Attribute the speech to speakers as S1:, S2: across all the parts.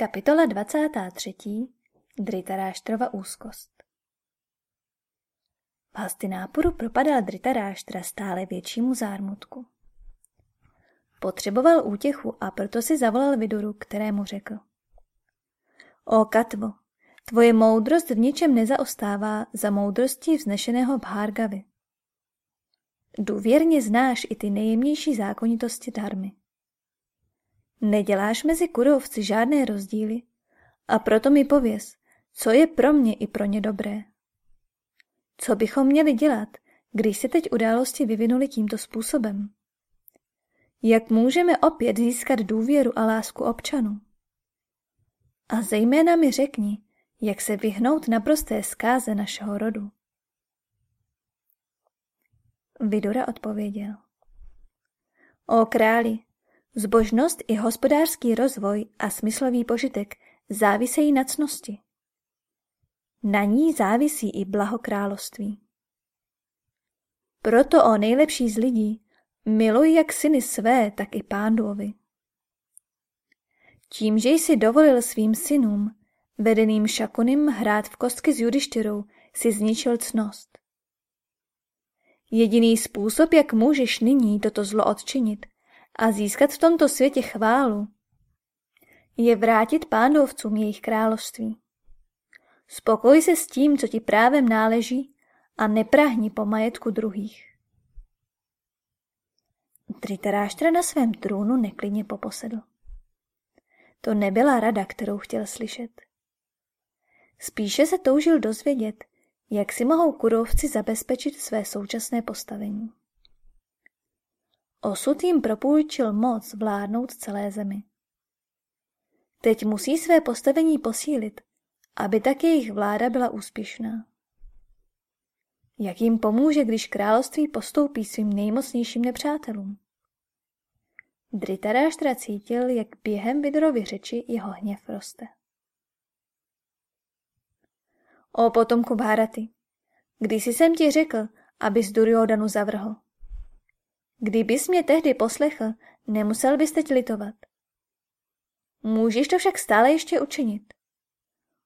S1: Kapitola 23. Dritaráštrova úzkost V Hastinápuru propadal Dritaráštra stále většímu zármutku. Potřeboval útěchu a proto si zavolal Viduru, kterému řekl. O Katvo, tvoje moudrost v ničem nezaostává za moudrostí vznešeného Bhárgavy. Důvěrně znáš i ty nejjemnější zákonitosti dharmy. Neděláš mezi kurovci žádné rozdíly a proto mi pověz, co je pro mě i pro ně dobré. Co bychom měli dělat, když se teď události vyvinuly tímto způsobem? Jak můžeme opět získat důvěru a lásku občanů? A zejména mi řekni, jak se vyhnout naprosté zkáze našeho rodu. Vidura odpověděl. O králi, Zbožnost i hospodářský rozvoj a smyslový požitek závisejí na cnosti. Na ní závisí i blaho království. Proto o nejlepší z lidí miluj jak syny své, tak i pándovi. Tím, že jsi dovolil svým synům, vedeným šakunim hrát v kostky s judištěrou, si zničil cnost. Jediný způsob, jak můžeš nyní toto zlo odčinit, a získat v tomto světě chválu, je vrátit pándovcům jejich království. Spokoj se s tím, co ti právem náleží a neprahni po majetku druhých. Tritaráštra na svém trůnu neklidně poposedl. To nebyla rada, kterou chtěl slyšet. Spíše se toužil dozvědět, jak si mohou kurovci zabezpečit své současné postavení. Osud jim propůjčil moc vládnout celé zemi. Teď musí své postavení posílit, aby tak jejich vláda byla úspěšná. Jak jim pomůže, když království postoupí svým nejmocnějším nepřátelům? Dritaráštra cítil, jak během Vidrovy řeči jeho hněv roste. O potomku Bharaty, když jsem ti řekl, abys Duryodanu zavrhl. Kdybys mě tehdy poslechl, nemusel bys teď litovat. Můžeš to však stále ještě učinit.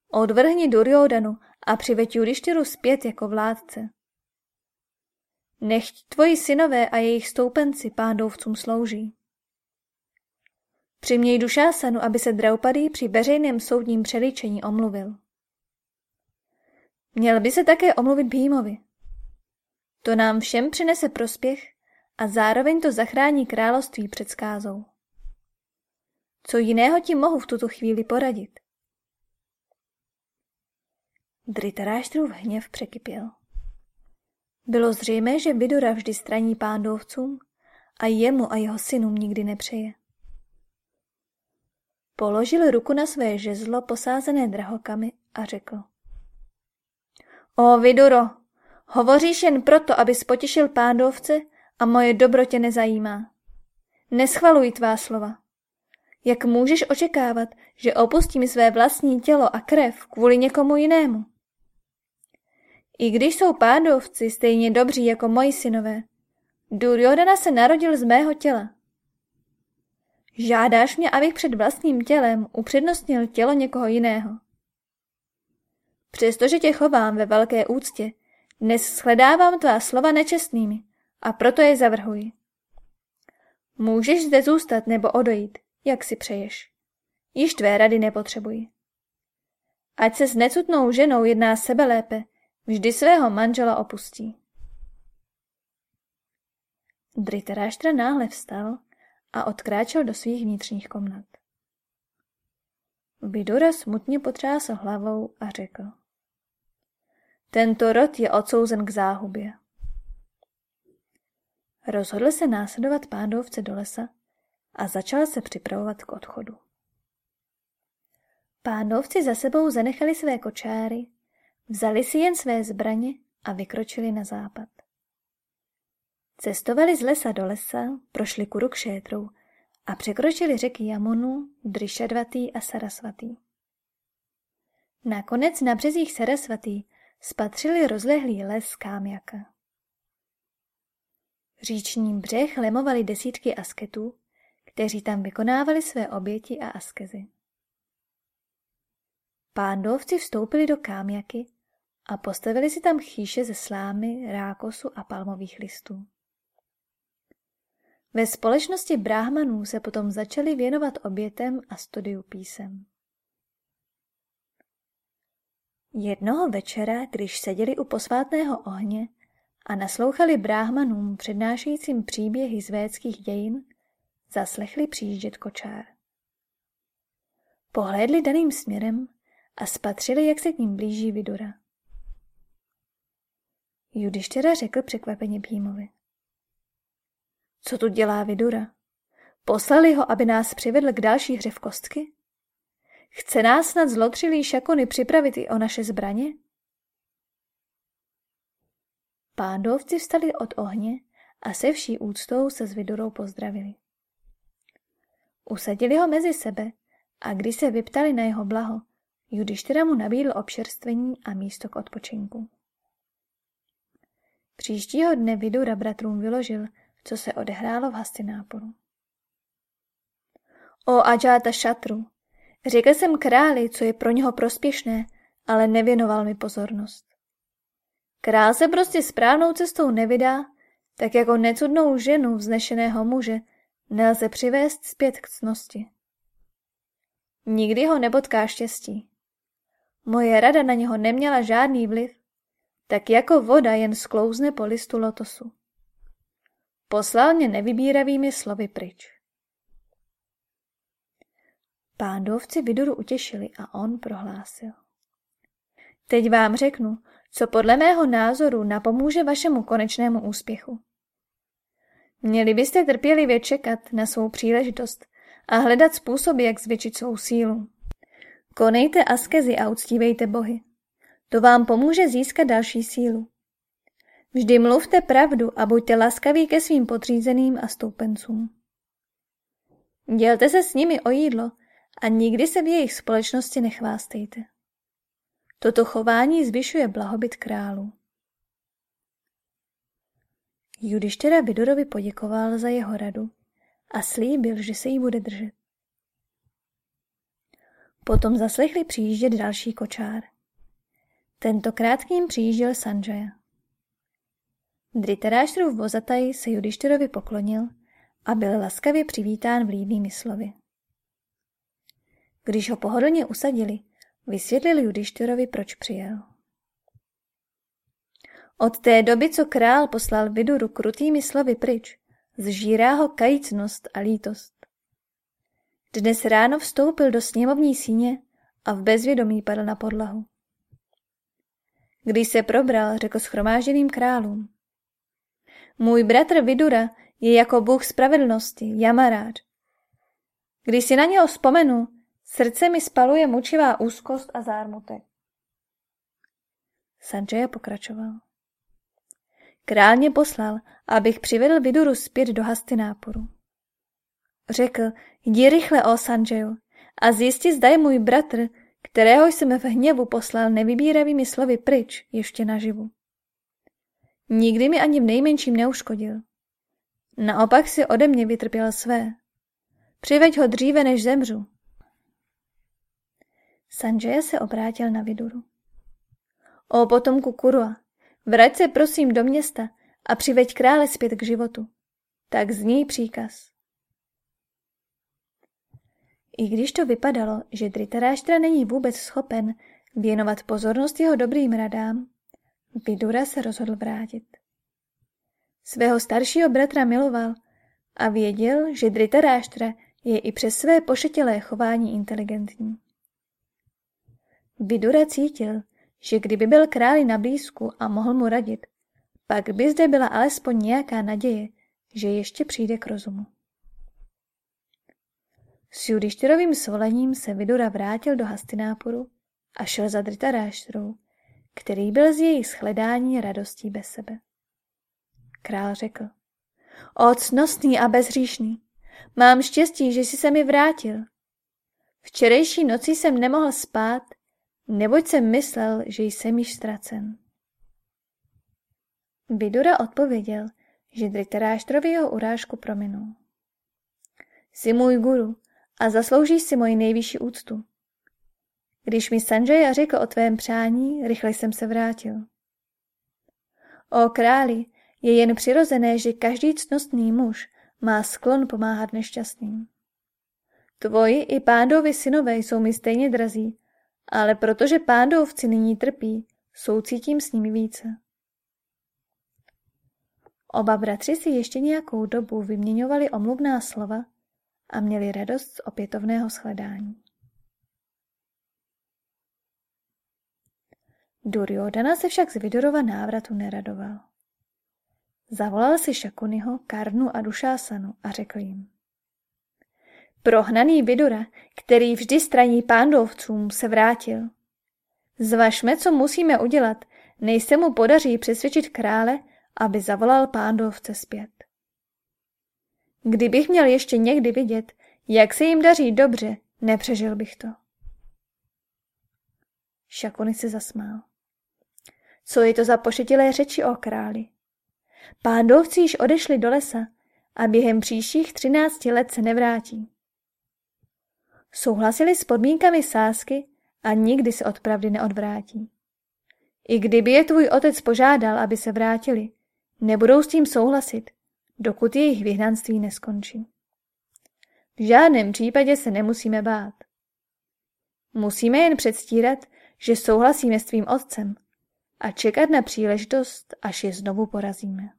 S1: Odvrhni Duryodanu a přiveď Judištyru zpět jako vládce. Nechť tvoji synové a jejich stoupenci pándovcům slouží. Přiměj Dušásanu, aby se Draupadý při veřejném soudním přelíčení omluvil. Měl by se také omluvit Bhímovi. To nám všem přinese prospěch a zároveň to zachrání království před skázou. Co jiného ti mohu v tuto chvíli poradit? Dritaráštrův hněv překypěl. Bylo zřejmé, že Vidura vždy straní pándovcům a jemu a jeho synům nikdy nepřeje. Položil ruku na své žezlo posázené drahokami a řekl. O Viduro, hovoříš jen proto, aby potěšil pándovce a moje dobro tě nezajímá. Neschvaluj tvá slova. Jak můžeš očekávat, že opustím své vlastní tělo a krev kvůli někomu jinému? I když jsou pádovci stejně dobří jako moji synové, Duryodhana se narodil z mého těla. Žádáš mě, abych před vlastním tělem upřednostnil tělo někoho jiného. Přestože tě chovám ve velké úctě, dnes shledávám tvá slova nečestnými a proto je zavrhuji. Můžeš zde zůstat nebo odejít, jak si přeješ. Již tvé rady nepotřebuji. Ať se s necutnou ženou jedná sebe lépe, vždy svého manžela opustí. Dritaráštra náhle vstal a odkráčel do svých vnitřních komnat. Vidura smutně potřásl hlavou a řekl. Tento rod je odsouzen k záhubě. Rozhodl se následovat pándovce do lesa a začal se připravovat k odchodu. Pándovci za sebou zanechali své kočáry, vzali si jen své zbraně a vykročili na západ. Cestovali z lesa do lesa, prošli Kurukšétrou a překročili řeky Jamunu, Drišadvatý a Sarasvatý. Nakonec na březích Sarasvatý spatřili rozlehlý les Kámjaka. Říčním břeh lemovali desítky asketů, kteří tam vykonávali své oběti a askezy. Pándovci vstoupili do Kámjaky a postavili si tam chýše ze slámy, rákosu a palmových listů. Ve společnosti bráhmanů se potom začali věnovat obětem a studiu písem. Jednoho večera, když seděli u posvátného ohně a naslouchali bráhmanům přednášejícím příběhy z védských dějin, zaslechli přijíždět kočár. Pohlédli daným směrem a spatřili, jak se k ním blíží Vidura. Judištěra řekl překvapeně Bhímovi. Co tu dělá Vidura? Poslali ho, aby nás přivedl k další hře v kostky? Chce nás snad zlotřilý šakony připravit i o naše zbraně? Pándovci vstali od ohně a se vší úctou se s Vidurou pozdravili. Usadili ho mezi sebe a když se vyptali na jeho blaho, Judištyra mu nabídl občerstvení a místo k odpočinku. Příštího dne Vidura bratrům vyložil, co se odehrálo v Hastináporu. O Ajáta Šatru, řekl jsem králi, co je pro něho prospěšné, ale nevěnoval mi pozornost. Král se prostě správnou cestou nevydá, tak jako necudnou ženu vznešeného muže nelze přivést zpět k cnosti. Nikdy ho nepotká štěstí. Moje rada na něho neměla žádný vliv, tak jako voda jen sklouzne po listu lotosu. Poslal mě nevybíravými slovy pryč. Pándovci Viduru utěšili a on prohlásil. Teď vám řeknu, co podle mého názoru napomůže vašemu konečnému úspěchu. Měli byste trpělivě čekat na svou příležitost a hledat způsoby, jak zvětšit svou sílu. Konejte askezi a uctívejte bohy. To vám pomůže získat další sílu. Vždy mluvte pravdu a buďte laskaví ke svým podřízeným a stoupencům. Dělte se s nimi o jídlo a nikdy se v jejich společnosti nechvástejte. Toto chování zvyšuje blahobyt králu. Judištěra Vidorovi poděkoval za jeho radu a slíbil, že se jí bude držet. Potom zaslechli přijíždět další kočár. Tentokrát k ním přijížděl Sanjaya. Dritaráštrův vozataj se Judištyrovi poklonil a byl laskavě přivítán vlídnými slovy. Když ho pohodlně usadili, vysvětlil Judištyrovi, proč přijel. Od té doby, co král poslal Viduru krutými slovy pryč, zžírá ho kajícnost a lítost. Dnes ráno vstoupil do sněmovní síně a v bezvědomí padl na podlahu. Když se probral, řekl schromáženým králům. Můj bratr Vidura je jako bůh spravedlnosti, Jamaráč. Když si na něho vzpomenu, srdce mi spaluje mučivá úzkost a zármutek. Sanjaya pokračoval. Král mě poslal, abych přivedl Viduru zpět do Hastináporu. Řekl, jdi rychle, o Sanjayu, a zjisti, zda je můj bratr, kterého jsem v hněvu poslal nevybíravými slovy pryč, ještě naživu. Nikdy mi ani v nejmenším neuškodil. Naopak si ode mě vytrpěl své. Přiveď ho dříve, než zemřu. Sanjaya se obrátil na Viduru. O potomku Kurua, vrať se prosím do města a přiveď krále zpět k životu. Tak zní příkaz. I když to vypadalo, že Dritaráštra není vůbec schopen věnovat pozornost jeho dobrým radám, Vidura se rozhodl vrátit. Svého staršího bratra miloval a věděl, že Dritaráštra je i přes své pošetilé chování inteligentní. Vidura cítil, že kdyby byl králi na blízku a mohl mu radit, pak by zde byla alespoň nějaká naděje, že ještě přijde k rozumu. S Judištyrovým svolením se Vidura vrátil do Hastináporu a šel za Dritaráštrou, který byl z jejich shledání radostí bez sebe. Král řekl, o cnostný a bezříšný, mám štěstí, že jsi se mi vrátil. Včerejší noci jsem nemohl spát, neboť jsem myslel, že jsem již ztracen. Vidura odpověděl, že Dritaráštrovi jeho urážku prominul. Jsi můj guru a zasloužíš si moji nejvyšší úctu. Když mi Sanjaya řekl o tvém přání, rychle jsem se vrátil. O králi, je jen přirozené, že každý cnostný muž má sklon pomáhat nešťastným. Tvoji i pándovi synové jsou mi stejně drazí, ale protože pándovci nyní trpí, soucítím s nimi více. Oba bratři si ještě nějakou dobu vyměňovali omluvná slova a měli radost z opětovného shledání. Duryodhana se však z Vidurova návratu neradoval. Zavolal si Šakuniho, Karnu a Dušásanu a řekl jim. Prohnaný Vidura, který vždy straní pándovcům, se vrátil. Zvažme, co musíme udělat, než se mu podaří přesvědčit krále, aby zavolal pándovce zpět. Kdybych měl ještě někdy vidět, jak se jim daří dobře, nepřežil bych to. Šakuni se zasmál. Co je to za pošetilé řeči o králi? Pándovci již odešli do lesa a během příštích třinácti let se nevrátí. Souhlasili s podmínkami sásky a nikdy se od pravdy neodvrátí. I kdyby je tvůj otec požádal, aby se vrátili, nebudou s tím souhlasit, dokud jejich vyhnanství neskončí. V žádném případě se nemusíme bát. Musíme jen předstírat, že souhlasíme s tvým otcem a čekat na příležitost, až je znovu porazíme.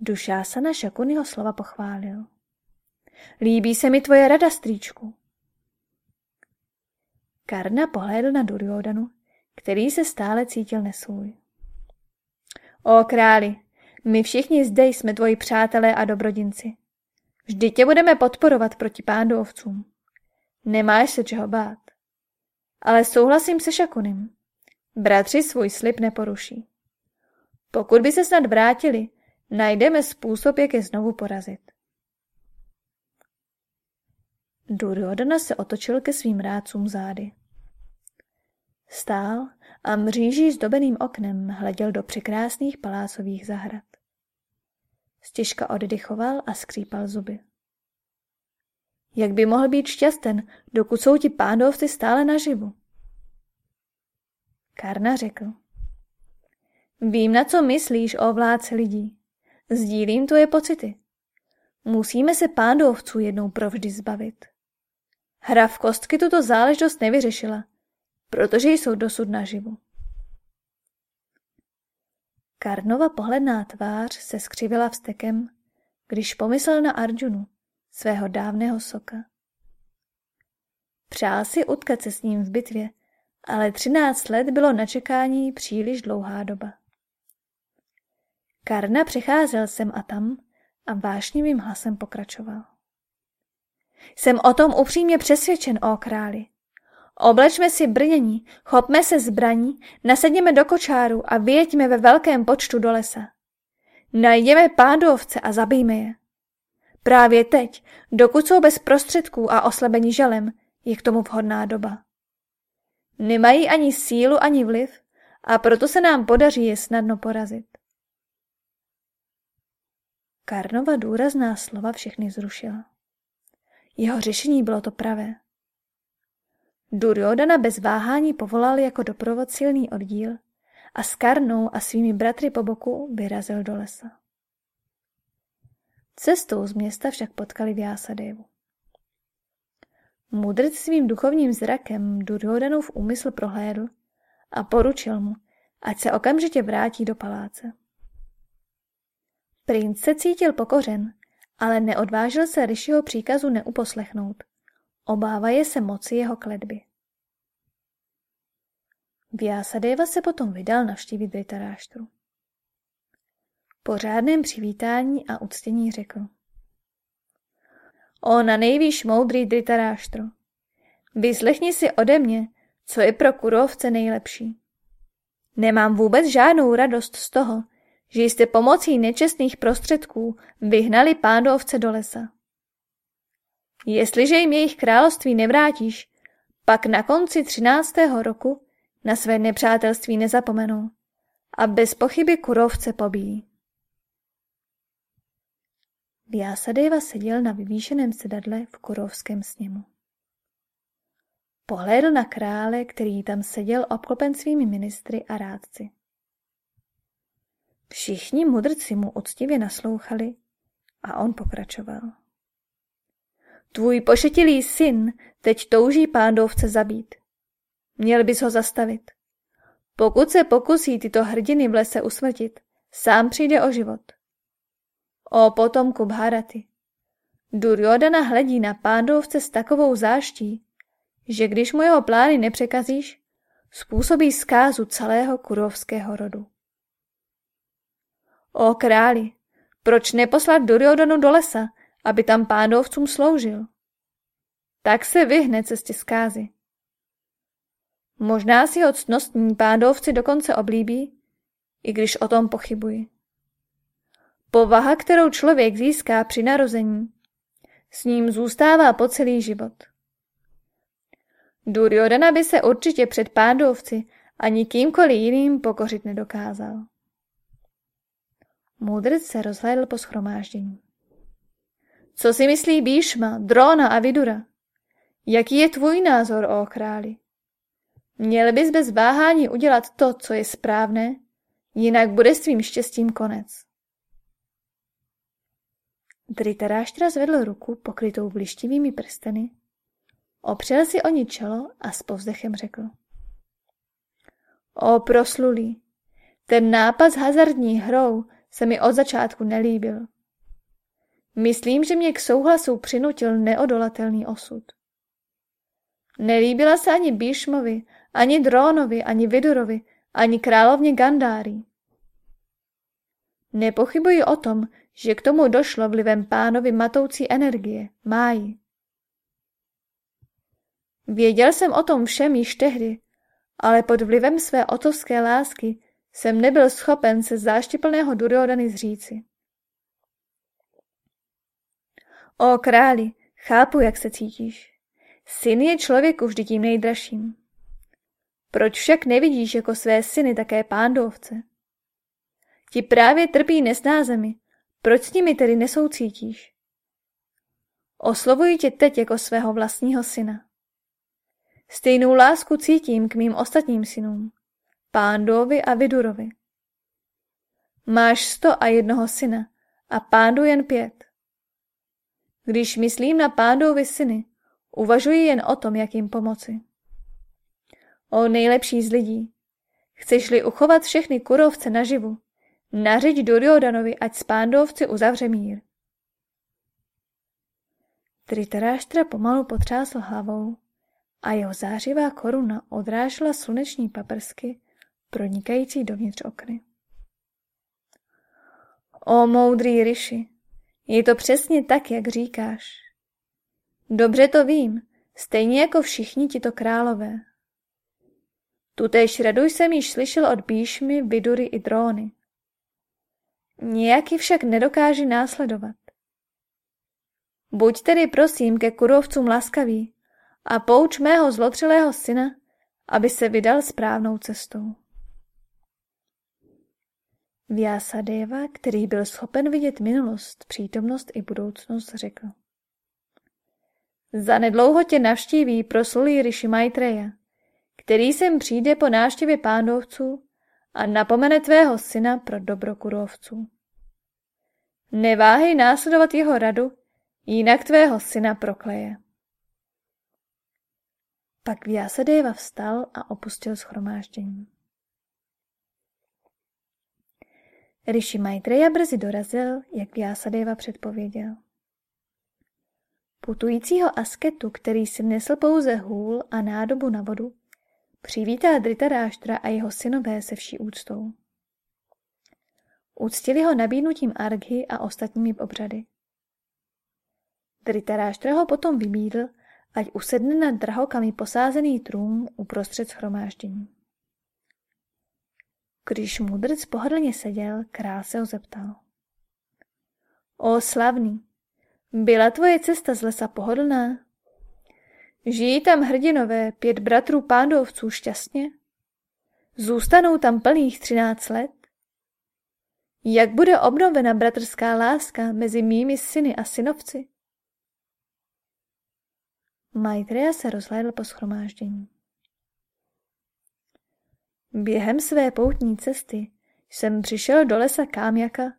S1: Dušásana Šakuniho slova pochválil. Líbí se mi tvoje rada, strýčku. Karna pohlédl na Duryodanu, který se stále cítil nesvůj. O králi, my všichni zde jsme tvoji přátelé a dobrodinci. Vždy tě budeme podporovat proti pándovcům. Nemáš se čeho bát. Ale souhlasím se Šakunem. Bratři svůj slib neporuší. Pokud by se snad vrátili, najdeme způsob, jak je znovu porazit. Duryodhana se otočil ke svým rádcům zády. Stál a mříží zdobeným oknem hleděl do překrásných palácových zahrad. Stěžka oddychoval a skřípal zuby. Jak by mohl být šťasten, dokud jsou ti pándovci stále naživu? Karna řekl. Vím, na co myslíš, o vládce lidí. Sdílím tvoje pocity. Musíme se pándovců jednou provždy zbavit. Hra v kostky tuto záležitost nevyřešila, protože jsou dosud naživu. Karnova pohledná tvář se skřivila vstekem, když pomyslel na Arjunu, svého dávného soka. Přál si utkat se s ním v bitvě, ale třináct let bylo na čekání příliš dlouhá doba. Karna přecházel sem a tam a vášnivým hlasem pokračoval. Jsem o tom upřímně přesvědčen, o králi. Oblečme si brnění, chopme se zbraní, nasedněme do kočáru a vyjeďme ve velkém počtu do lesa. Najdeme pádovce a zabijme je. Právě teď, dokud jsou bez prostředků a oslabení žalem, je k tomu vhodná doba. Nemají ani sílu, ani vliv a proto se nám podaří je snadno porazit. Karnova důrazná slova všechny zrušila. Jeho řešení bylo to pravé. Duryodana bez váhání povolal jako doprovod silný oddíl a s Karnou a svými bratry po boku vyrazil do lesa. Cestou z města však potkali Vyasadevu. Mudrc svým duchovním zrakem Duryodanův úmysl prohlédl a poručil mu, ať se okamžitě vrátí do paláce. Princ se cítil pokořen, ale neodvážil se Rishiho příkazu neuposlechnout. Obávaje se moci jeho kledby. Vyasadeva se potom vydal navštívit Dritaráštru. Po řádném přivítání a uctění řekl. O na nejvýš moudrý Dritaráštro, vyslechni si ode mě, co je pro kurovce nejlepší. Nemám vůbec žádnou radost z toho, že jste pomocí nečestných prostředků vyhnali pándovce do lesa. Jestliže jim jejich království nevrátíš, pak na konci třináctého roku na své nepřátelství nezapomenou a bez pochyby kurovce pobíjí. Vyasadeva seděl na vyvýšeném sedadle v kurovském sněmu. Pohlédl na krále, který tam seděl obklopen svými ministry a rádci. Všichni mudrci mu octivě naslouchali a on pokračoval. Tvůj pošetilý syn teď touží pándovce zabít. Měl bys ho zastavit. Pokud se pokusí tyto hrdiny v lese usmrtit, sám přijde o život. O potomku Bharaty. Duryodhana hledí na pándovce s takovou záští, že když mu jeho plány nepřekazíš, způsobí zkázu celého kurovského rodu. O králi, proč neposlat Duryodhanu do lesa, aby tam pándovcům sloužil? Tak se vyhne cestě zkázy. Možná si ho ctnostní pándovci dokonce oblíbí, i když o tom pochybuji. Povaha, kterou člověk získá při narození, s ním zůstává po celý život. Duryodhana by se určitě před pándovci ani kýmkoliv jiným pokořit nedokázal. Můdrc se rozhlédl po schromáždění. Co si myslí Bíšma, Drona a Vidura? Jaký je tvůj názor, o králi? Měl bys bez váhání udělat to, co je správné, jinak bude s tvým štěstím konec. Dritaráštra zvedl ruku pokrytou blištivými prsteny, opřel si o ní čelo a s povzdechem řekl. O proslulý, ten nápad s hazardní hrou se mi od začátku nelíbil. Myslím, že mě k souhlasu přinutil neodolatelný osud. Nelíbila se ani Bíšmovi, ani Drónovi, ani Vidurovi, ani královně Gandári. Nepochybuji o tom, že k tomu došlo vlivem pánovi matoucí energie, máji. Věděl jsem o tom všem již tehdy, ale pod vlivem své otovské lásky jsem nebyl schopen se záštiplného Duryodany zříci. O králi, chápu, jak se cítíš. Syn je člověku vždy tím nejdražším. Proč však nevidíš jako své syny také pándovce? Ti právě trpí nesnázemi, proč s nimi tedy nesoucítíš? Oslovuji tě teď jako svého vlastního syna. Stejnou lásku cítím k mým ostatním synům, Pándovi a Vidurovi. Máš sto a jednoho syna a Pándu jen pět. Když myslím na Pándovi syny, uvažuji jen o tom, jak jim pomoci. O nejlepší z lidí, chceš-li uchovat všechny kurovce naživu, nařiď Duryodanovi, ať s Pándovci uzavře mír. Tritaráštra pomalu potřásl hlavou a jeho zářivá koruna odrážela sluneční paprsky pronikající dovnitř okny. O moudrý ryši, je to přesně tak, jak říkáš. Dobře to vím, stejně jako všichni tito králové. Tutéž radu jsem již slyšel od Bíšmy, Vidury i Dróny. Nějaký však nedokáže následovat. Buď tedy prosím ke kurovcům laskavý a pouč mého zlotřilého syna, aby se vydal správnou cestou. Vyasadeva, který byl schopen vidět minulost, přítomnost i budoucnost, řekl. Za nedlouho tě navštíví proslulý Rishi Maitreya, který sem přijde po návštěvě pándovců a napomene tvého syna pro dobro kurovců. Neváhej následovat jeho radu, jinak tvého syna prokleje. Pak Vyasadeva vstal a opustil schromáždění. Rishi Maitreya brzy dorazil, jak Vyasadeva předpověděl. Putujícího asketu, který si nesl pouze hůl a nádobu na vodu, přivítá Dritaráštra a jeho synové se vší úctou. Uctili ho nabídnutím arghy a ostatními obřady. Dritaráštra ho potom vybídl, ať usedne na drahokami posázený trům uprostřed schromáždění. Když mudrc pohodlně seděl, král se ho zeptal. O slavný, byla tvoje cesta z lesa pohodlná? Žijí tam hrdinové, pět bratrů pándovců šťastně? Zůstanou tam plných třináct let? Jak bude obnovena bratrská láska mezi mými syny a synovci? Maitreya se rozhlédl po schromáždění. Během své poutní cesty jsem přišel do lesa Kámjaka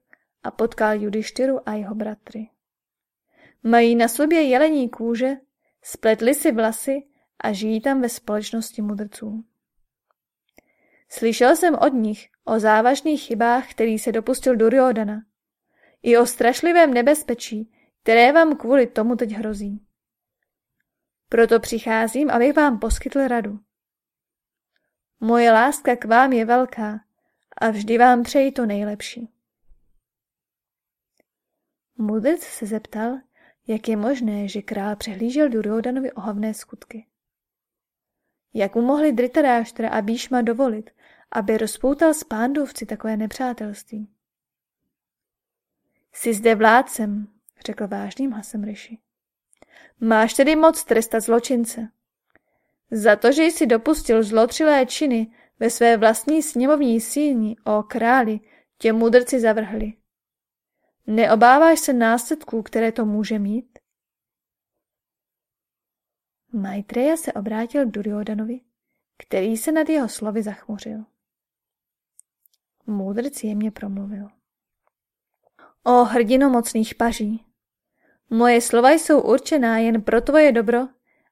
S1: a potkal Judištyru a jeho bratry. Mají na sobě jelení kůže, spletli si vlasy a žijí tam ve společnosti mudrců. Slyšel jsem od nich o závažných chybách, který se dopustil Duryodana, i o strašlivém nebezpečí, které vám kvůli tomu teď hrozí. Proto přicházím, abych vám poskytl radu. Moje láska k vám je velká a vždy vám přeji to nejlepší. Mudrc se zeptal, jak je možné, že král přehlížel Duryodanovi ohavné skutky. Jak mu mohli Dritaráštra a Bíšma dovolit, aby rozpoutal s pándovci takové nepřátelství? Jsi zde vládcem, řekl vážným hlasem Ryši. Máš tedy moc trestat zločince. Za to, že jsi dopustil zlotřilé činy ve své vlastní sněmovní síni o králi, tě mudrci zavrhli. Neobáváš se následků, které to může mít? Maitreya se obrátil k Duryodanovi, který se nad jeho slovy zachmuřil. Můdrc jemně promluvil. O hrdino mocných paží, moje slova jsou určená jen pro tvoje dobro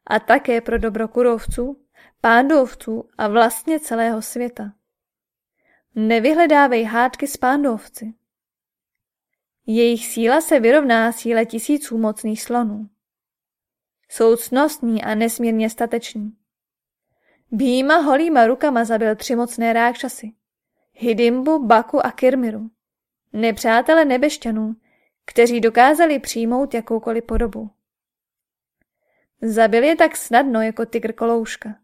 S1: a také pro dobro kurovců, pándovců a vlastně celého světa. Nevyhledávej hádky s pándovci. Jejich síla se vyrovná síle tisíců mocných slonů. Jsou cnostní a nesmírně statečný. Bhýma holýma rukama zabil tři mocné rákšasy. Hidimbu, Baku a Kirmiru. Nepřátele nebešťanů, kteří dokázali přijmout jakoukoliv podobu. Zabil je tak snadno jako tygr kolouška.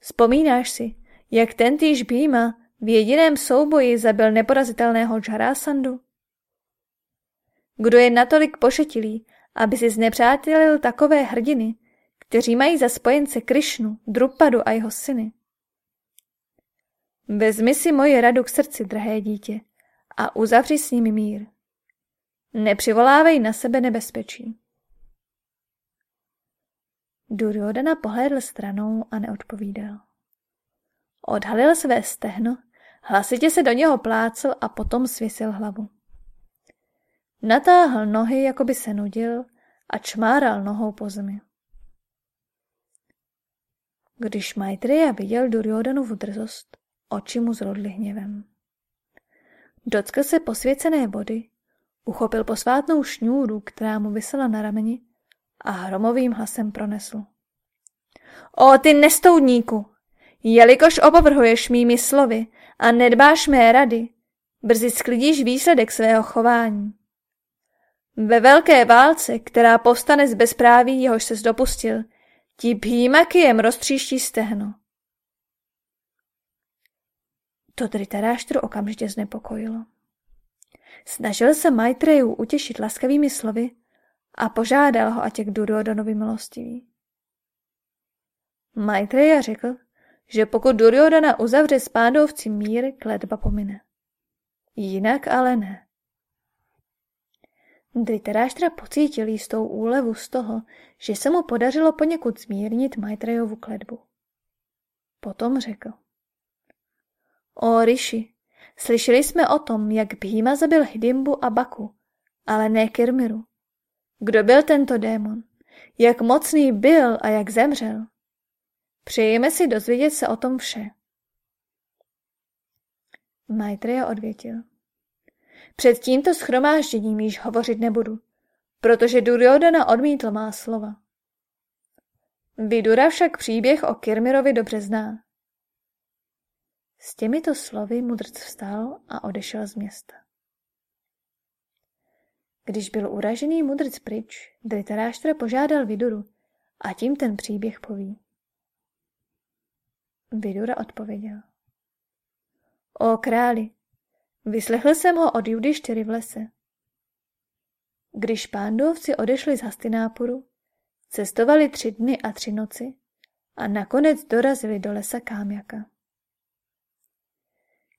S1: Vzpomínáš si, jak tentýž Bhýma v jediném souboji zabil neporazitelného Jharasandu? Kdo je natolik pošetilý, aby si znepřátelil takové hrdiny, kteří mají za spojence Krišnu, Drupadu a jeho syny? Vezmi si moji radu k srdci, drahé dítě, a uzavři s nimi mír. Nepřivolávej na sebe nebezpečí. Duryodana pohlédl stranou a neodpovídal. Odhalil své stehno, hlasitě se do něho plácel a potom svěsil hlavu. Natáhl nohy, jako by se nudil a čmáral nohou po zemi. Když Maitreya viděl Duryodanovu drzost, oči mu zrodly hněvem. Dotkl se posvěcené vody, uchopil posvátnou šňůru, která mu vysela na rameni a hromovým hlasem pronesl. O ty nestoudníku! Jelikož opovrhuješ mými slovy a nedbáš mé rady, brzy sklidíš výsledek svého chování. Ve velké válce, která povstane z bezpráví, jehož se dopustil, ti pímakiem roztříští stehno. To Dritaráštru okamžitě znepokojilo. Snažil se Maitreju utěšit laskavými slovy a požádal ho, ať je k Duryodanovi milostivý. Maitreya řekl, že pokud Duryodana uzavře s pádovci mír, kledba pomine. Jinak ale ne. Dritaráštra pocítil jistou úlevu z toho, že se mu podařilo poněkud zmírnit Maitrejovu kledbu. Potom řekl. O Rishi, slyšeli jsme o tom, jak Bhima zabil Hidimbu a Baku, ale ne Kirmiru. Kdo byl tento démon? Jak mocný byl a jak zemřel? Přejeme si dozvědět se o tom vše. Maitreya odvětil. Před tímto schromážděním již hovořit nebudu, protože Duryodhana odmítl má slova. Vidura však příběh o Kirmirovi dobře zná. S těmito slovy mudrc vstal a odešel z města. Když byl uražený mudrc pryč, Dritaráštra požádal Viduru a tím ten příběh poví. Vidura odpověděl. O králi, vyslechl jsem ho od Judištěry v lese. Když pándovci odešli z Hastinápuru, cestovali tři dny a tři noci a nakonec dorazili do lesa Kámjaka.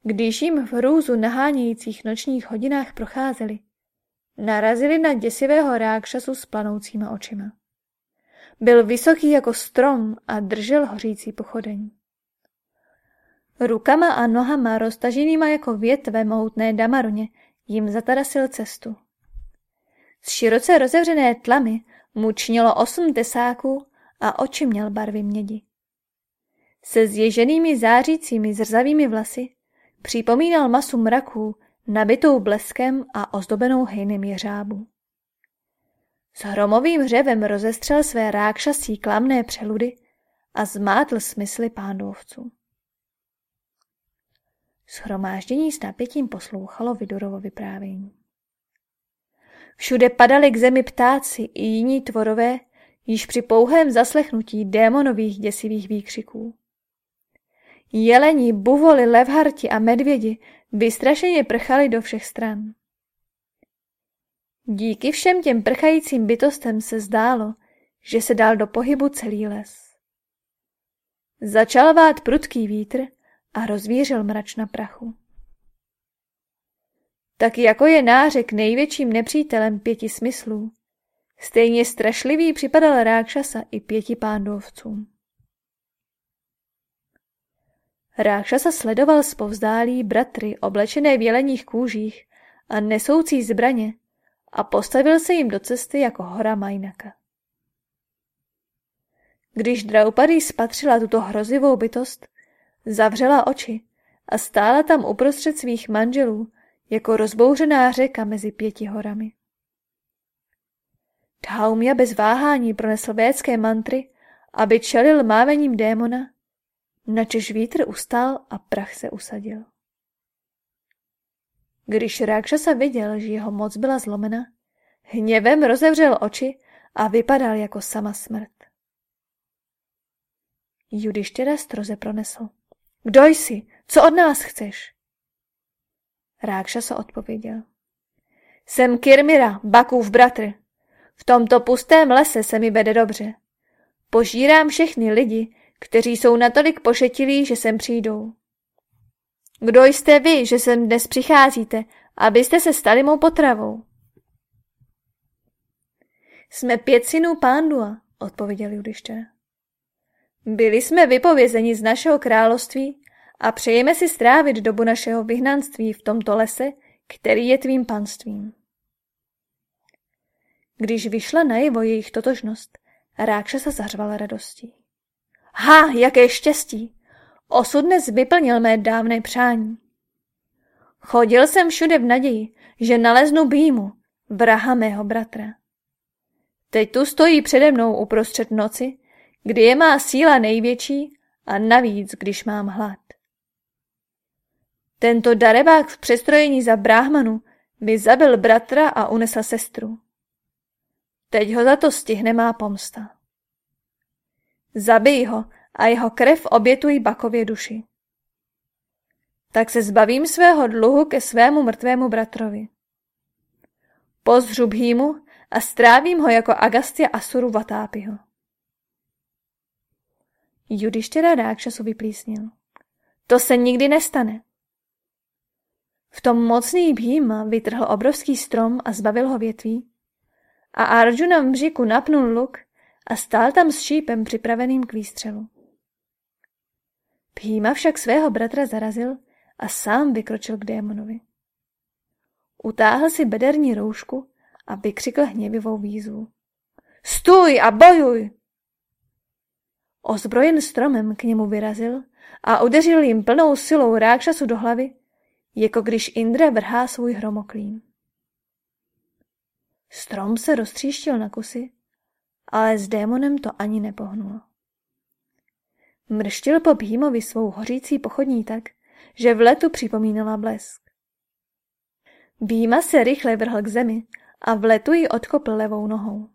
S1: Když jim v hrůzu nahánějících nočních hodinách procházeli, narazili na děsivého rákšasu s planoucíma očima. Byl vysoký jako strom a držel hořící pochodeň. Rukama a nohama roztaženýma jako větve mohutné damaroně jim zatarasil cestu. Z široce rozevřené tlamy mu činilo osm tesáků a oči měl barvy mědi. Se zježenými zářícími zrzavými vlasy připomínal masu mraků nabitou bleskem a ozdobenou hejnem jeřábu. S hromovým řevem rozestřel své rákšasí klamné přeludy a zmátl smysly pándovců. Shromáždění s napětím poslouchalo Vidurovo vyprávění. Všude padali k zemi ptáci i jiní tvorové, již při pouhém zaslechnutí démonových děsivých výkřiků. Jelení, buvoli, levharti a medvědi vystrašeně prchali do všech stran. Díky všem těm prchajícím bytostem se zdálo, že se dal do pohybu celý les. Začal vát prudký vítr a rozvířil mrač na prachu. Tak jako je nářek největším nepřítelem pěti smyslů, stejně strašlivý připadal Rákšasa i pěti pándovcům. Rákšasa sledoval zpovzdálí bratry oblečené v jeleních kůžích a nesoucí zbraně a postavil se jim do cesty jako hora Majnaka. Když Draupadi spatřila tuto hrozivou bytost, zavřela oči a stála tam uprostřed svých manželů jako rozbouřená řeka mezi pěti horami. Dhaumya bez váhání pronesl védské mantry, aby čelil mávením démona, načež vítr ustal a prach se usadil. Když Rákšasa viděl, že jeho moc byla zlomena, hněvem rozevřel oči a vypadal jako sama smrt. Judištěra stroze pronesl. Kdo jsi? Co od nás chceš? Rákšasa odpověděl. Jsem Kirmira, Bakův bratr. V tomto pustém lese se mi vede dobře. Požírám všechny lidi, kteří jsou natolik pošetilí, že sem přijdou. Kdo jste vy, že sem dnes přicházíte, abyste se stali mou potravou? Jsme pět synů Pándua, odpověděl Judištěra. Byli jsme vypovězeni z našeho království a přejeme si strávit dobu našeho vyhnanství v tomto lese, který je tvým panstvím. Když vyšla najevo jejich totožnost, Rákša se zařvala radostí. Ha, jaké štěstí! Osud dnes vyplnil mé dávné přání. Chodil jsem všude v naději, že naleznu Býmu, vraha mého bratra. Teď tu stojí přede mnou uprostřed noci, kdy je má síla největší a navíc, když mám hlad. Tento darebák v přestrojení za bráhmanu by zabil bratra a unesl sestru. Teď ho za to stihne má pomsta. Zabij ho a jeho krev obětují Bakově duši. Tak se zbavím svého dluhu ke svému mrtvému bratrovi. Pozřu Bhímu a strávím ho jako Agastya Asuru Vatápiho. Judištěra Rákšasu vyplísnil. To se nikdy nestane. V tom mocný Bhima vytrhl obrovský strom a zbavil ho větví a Arjuna v břiku napnul luk a stál tam s šípem připraveným k výstřelu. Bhima však svého bratra zarazil a sám vykročil k démonovi. Utáhl si bederní roušku a vykřikl hněvivou výzvu. Stůj a bojuj! Ozbrojen stromem k němu vyrazil a udeřil jim plnou silou rákšasu do hlavy, jako když Indra vrhá svůj hromoklín. Strom se roztříštil na kusy, ale s démonem to ani nepohnulo. Mrštil po Bhímovi svou hořící pochodní tak, že v letu připomínala blesk. Bíma se rychle vrhl k zemi a v letu ji odkopl levou nohou.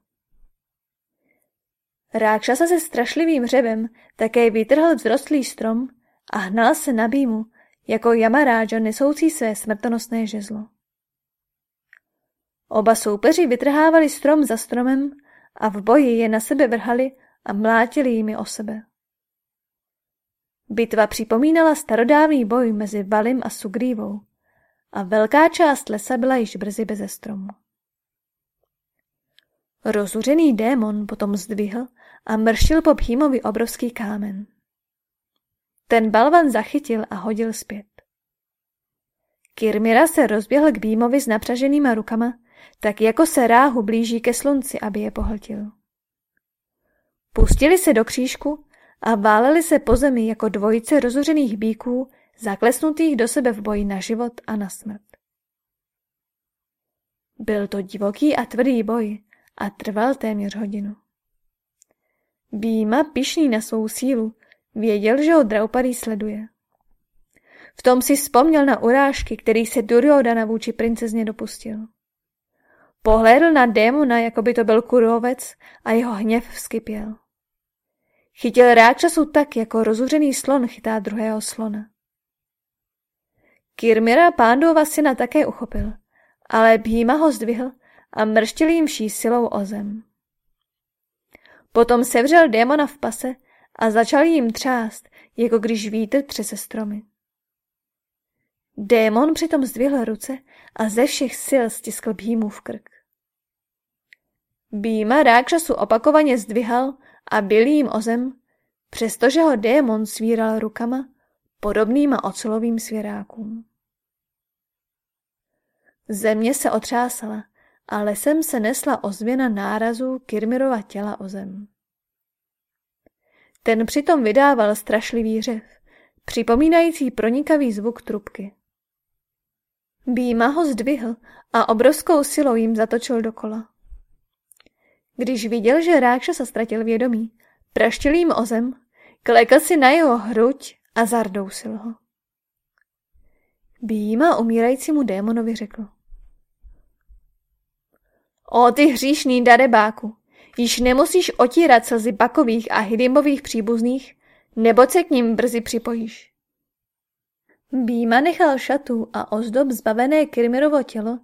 S1: Rákšasa se strašlivým řevem také vytrhl vzrostlý strom a hnal se na Bímu, jako Yamaráža nesoucí své smrtonosné žezlo. Oba soupeři vytrhávali strom za stromem a v boji je na sebe vrhali a mlátili jimi o sebe. Bitva připomínala starodávný boj mezi Valim a Sugrívou a velká část lesa byla již brzy beze stromu. Rozuřený démon potom zdvihl a mrštil po Bhímovi obrovský kámen. Ten balvan zachytil a hodil zpět. Kirmira se rozběhl k Bímovi s napřaženýma rukama, tak jako se ráhu blíží ke slunci, aby je pohltil. Pustili se do křížku a váleli se po zemi jako dvojice rozuřených bíků, zaklesnutých do sebe v boji na život a na smrt. Byl to divoký a tvrdý boj a trval téměř hodinu. Býma, pišný na svou sílu, věděl, že ho Draupadý sleduje. V tom si vzpomněl na urážky, který se Duryodana vůči princezně dopustil. Pohlédl na démona, jako by to byl kurovec a jeho hněv vzkypěl. Chytil ráčasu tak, jako rozuřený slon chytá druhého slona. Kirmira pándova syna také uchopil, ale Bhima ho zdvihl a mrštil jim vší silou o zem. Potom sevřel démona v pase a začal jim třást, jako když vítr třese stromy. Démon přitom zdvihl ruce a ze všech sil stiskl Bhímu v krk. Býma rákšasu opakovaně zdvihal a byl jim o zem, přestože ho démon svíral rukama, podobnýma ocelovým svěrákům. Země se otřásala a lesem se nesla ozvěna nárazu Kirmirova těla o zem. Ten přitom vydával strašlivý řev, připomínající pronikavý zvuk trubky. Býma ho zdvihl a obrovskou silou jim zatočil dokola. Když viděl, že se ztratil vědomí, praštil jim o zem, klekl si na jeho hruď a zardousil ho. Býma umírajícímu démonovi řekl. O ty hříšný darebáku, již nemusíš otírat slzy bakových a hydimbových příbuzných, nebo se k ním brzy připojíš. Býma nechal šatu a ozdob zbavené Kirmirovo tělo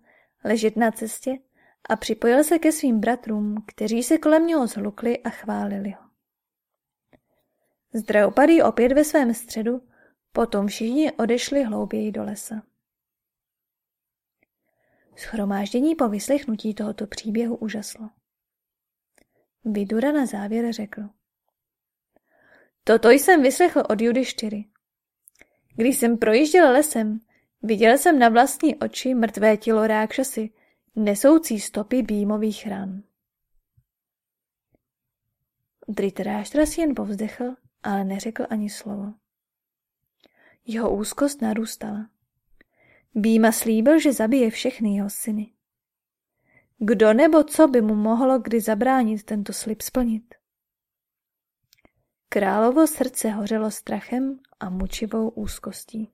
S1: ležet na cestě a připojil se ke svým bratrům, kteří se kolem něho zhlukli a chválili ho. Zdraupadý opět ve svém středu, potom všichni odešli hlouběji do lesa. Schromáždění po vyslechnutí tohoto příběhu užaslo. Vidura na závěr řekl. Toto jsem vyslechl od Judy Štyry. Když jsem projížděl lesem, viděl jsem na vlastní oči mrtvé tělo rákšasy, nesoucí stopy býmových ran. Dhritarashtra si jen povzdechl, ale neřekl ani slovo. Jeho úzkost narůstala. Býma slíbil, že zabije všechny jeho syny. Kdo nebo co by mu mohlo kdy zabránit tento slib splnit? Královo srdce hořelo strachem a mučivou úzkostí.